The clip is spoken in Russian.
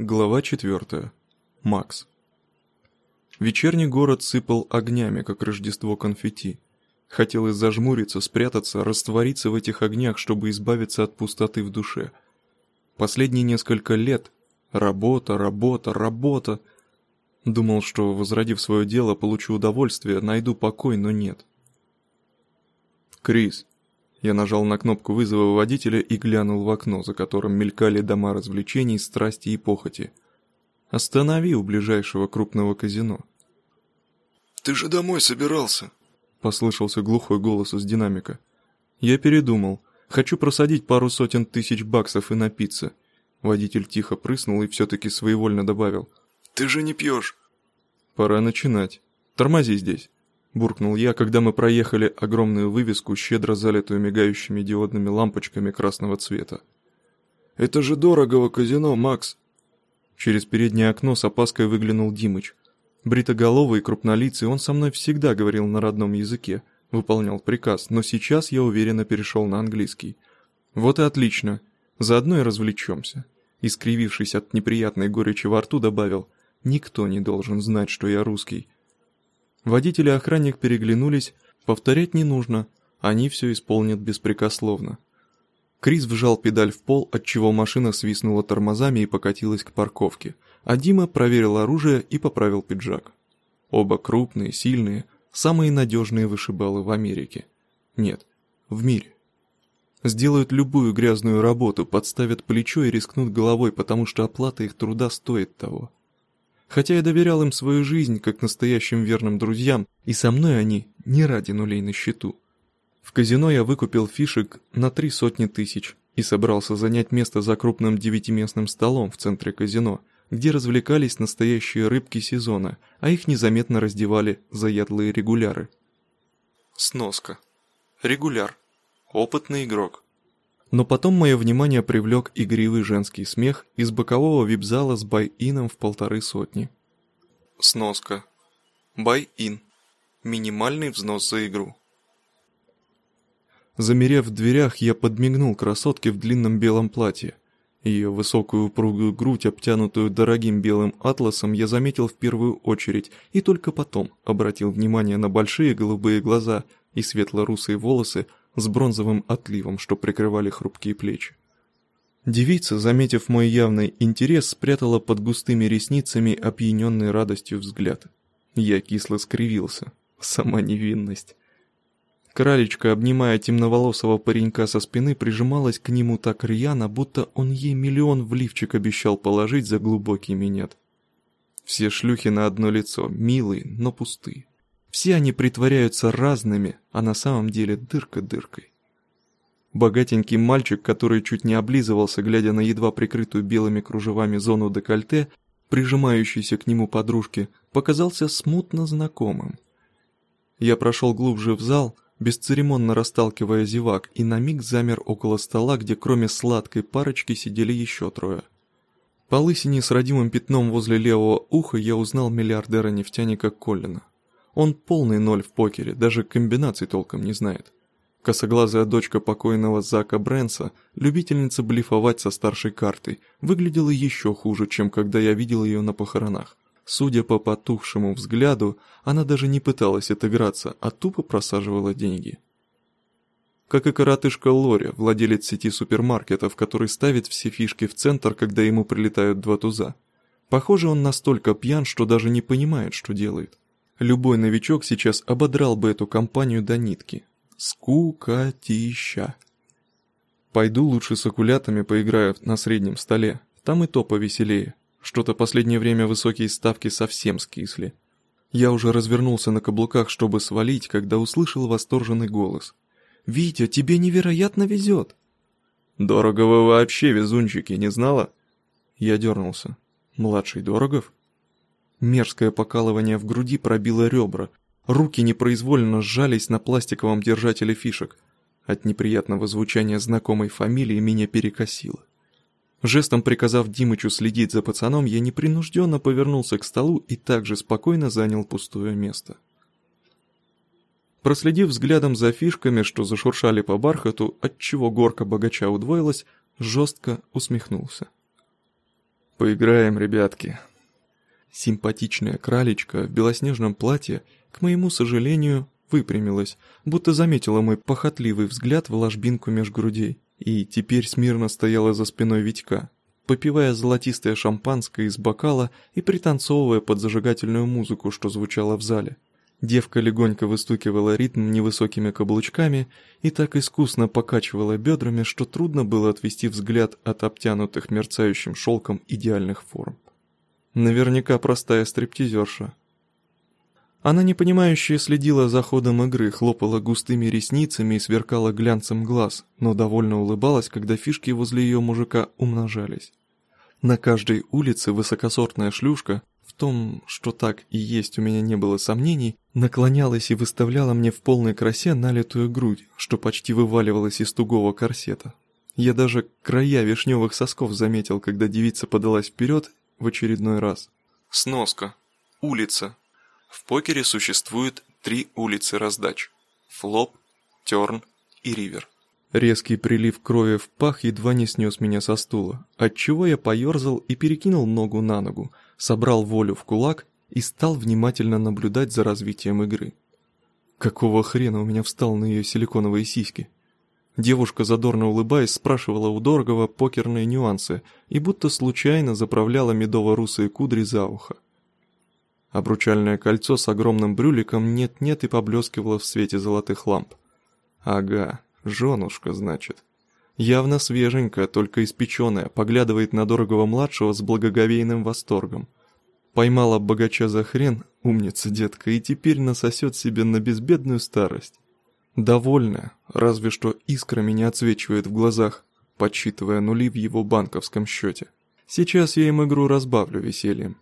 Глава 4. Макс. Вечерний город сыпал огнями, как Рождество конфетти. Хотелось зажмуриться, спрятаться, раствориться в этих огнях, чтобы избавиться от пустоты в душе. Последние несколько лет – работа, работа, работа. Думал, что, возродив свое дело, получу удовольствие, найду покой, но нет. «Крис». Я нажал на кнопку вызова водителя и глянул в окно, за которым мелькали дома развлечений, страсти и похоти. «Останови у ближайшего крупного казино». «Ты же домой собирался?» — послышался глухой голос из динамика. «Я передумал. Хочу просадить пару сотен тысяч баксов и напиться». Водитель тихо прыснул и все-таки своевольно добавил. «Ты же не пьешь». «Пора начинать. Тормози здесь», — буркнул я, когда мы проехали огромную вывеску, щедро залитую мигающими диодными лампочками красного цвета. «Это же дорогого казино, Макс!» Через переднее окно с опаской выглянул Димыч. Бритоголовый крупнолицый, он со мной всегда говорил на родном языке, выполнял приказ, но сейчас я уверенно перешел на английский. Вот и отлично, заодно и развлечемся. Искривившись от неприятной горечи во рту, добавил, никто не должен знать, что я русский. Водитель и охранник переглянулись, повторять не нужно, они все исполнят беспрекословно. Крис вжал педаль в пол, отчего машина свистнула тормозами и покатилась к парковке – а Дима проверил оружие и поправил пиджак. Оба крупные, сильные, самые надежные вышибалы в Америке. Нет, в мире. Сделают любую грязную работу, подставят плечо и рискнут головой, потому что оплата их труда стоит того. Хотя я доверял им свою жизнь, как настоящим верным друзьям, и со мной они не ради нулей на счету. В казино я выкупил фишек на три сотни тысяч и собрался занять место за крупным девятиместным столом в центре казино – где развлекались настоящие рыбки сезона, а их незаметно раздевали заядлые регуляры. Сноска. Регуляр. Опытный игрок. Но потом мое внимание привлек игривый женский смех из бокового вип-зала с бай-ином в полторы сотни. Сноска. Бай-ин. Минимальный взнос за игру. Замерев в дверях, я подмигнул красотке в длинном белом платье – ее высокую упругую грудь, обтянутую дорогим белым атласом, я заметил в первую очередь и только потом обратил внимание на большие голубые глаза и светло-русые волосы с бронзовым отливом, что прикрывали хрупкие плечи. Девица, заметив мой явный интерес, спрятала под густыми ресницами опьяненный радостью взгляд. Я кисло скривился. Сама невинность. Кралечка, обнимая темноволосого паренька со спины, прижималась к нему так рьяно, будто он ей миллион в лифчик обещал положить за глубокий минет. Все шлюхи на одно лицо, милые, но пустые. Все они притворяются разными, а на самом деле дырка дыркой. Богатенький мальчик, который чуть не облизывался, глядя на едва прикрытую белыми кружевами зону декольте, прижимающейся к нему подружки, показался смутно знакомым. Я прошел глубже в зал, бесцеремонно расталкивая зевак, и на миг замер около стола, где кроме сладкой парочки сидели еще трое. По лысине с родимым пятном возле левого уха я узнал миллиардера-нефтяника Коллина. Он полный ноль в покере, даже комбинаций толком не знает. Косоглазая дочка покойного Зака Брэнса, любительница блефовать со старшей картой, выглядела еще хуже, чем когда я видел ее на похоронах. Судя по потухшему взгляду, она даже не пыталась отыграться, а тупо просаживала деньги. Как и коротышка Лори, владелец сети супермаркетов, который ставит все фишки в центр, когда ему прилетают два туза. Похоже, он настолько пьян, что даже не понимает, что делает. Любой новичок сейчас ободрал бы эту компанию до нитки. Скукотища. Пойду лучше с окулятами поиграю на среднем столе, там и то повеселее. Что-то последнее время высокие ставки совсем скисли. Я уже развернулся на каблуках, чтобы свалить, когда услышал восторженный голос. «Витя, тебе невероятно везет!» «Дорого вообще, везунчики, не знала?» Я дернулся. «Младший Дорогов?» Мерзкое покалывание в груди пробило ребра. Руки непроизвольно сжались на пластиковом держателе фишек. От неприятного звучания знакомой фамилии меня перекосило. Жестом приказав Димычу следить за пацаном, я непринужденно повернулся к столу и также спокойно занял пустое место. Проследив взглядом за фишками, что зашуршали по бархату, отчего горка богача удвоилась, жестко усмехнулся. Поиграем, ребятки. Симпатичная кралечка в белоснежном платье, к моему сожалению, выпрямилась, будто заметила мой похотливый взгляд в ложбинку меж грудей, и теперь смирно стояла за спиной Витька, попивая золотистое шампанское из бокала и пританцовывая под зажигательную музыку, что звучало в зале. Девка легонько выстукивала ритм невысокими каблучками и так искусно покачивала бедрами, что трудно было отвести взгляд от обтянутых мерцающим шелком идеальных форм. Наверняка простая стриптизерша. Она непонимающе следила за ходом игры, хлопала густыми ресницами и сверкала глянцем глаз, но довольно улыбалась, когда фишки возле ее мужика умножались. На каждой улице высокосортная шлюшка, в том, что так и есть у меня не было сомнений, наклонялась и выставляла мне в полной красе налитую грудь, что почти вываливалась из тугого корсета. Я даже края вишневых сосков заметил, когда девица подалась вперед в очередной раз. Сноска. Улица. В покере существует три улицы раздач. Флоп, Терн и Ривер. Резкий прилив крови в пах едва не снес меня со стула, отчего я поерзал и перекинул ногу на ногу, собрал волю в кулак и стал внимательно наблюдать за развитием игры. Какого хрена у меня встал на ее силиконовые сиськи? Девушка, задорно улыбаясь, спрашивала у Дорогова покерные нюансы и будто случайно заправляла медово-русые кудри за ухо. Обручальное кольцо с огромным брюликом нет-нет и поблескивало в свете золотых ламп. Ага, женушка, значит. Явно свеженькая, только испеченная, поглядывает на Дорогого-младшего с благоговейным восторгом. Поймала богача за хрен, умница детка, и теперь насосет себе на безбедную старость. Довольная, разве что искрами не отсвечивает в глазах, подсчитывая нули в его банковском счете. Сейчас я им игру разбавлю весельем.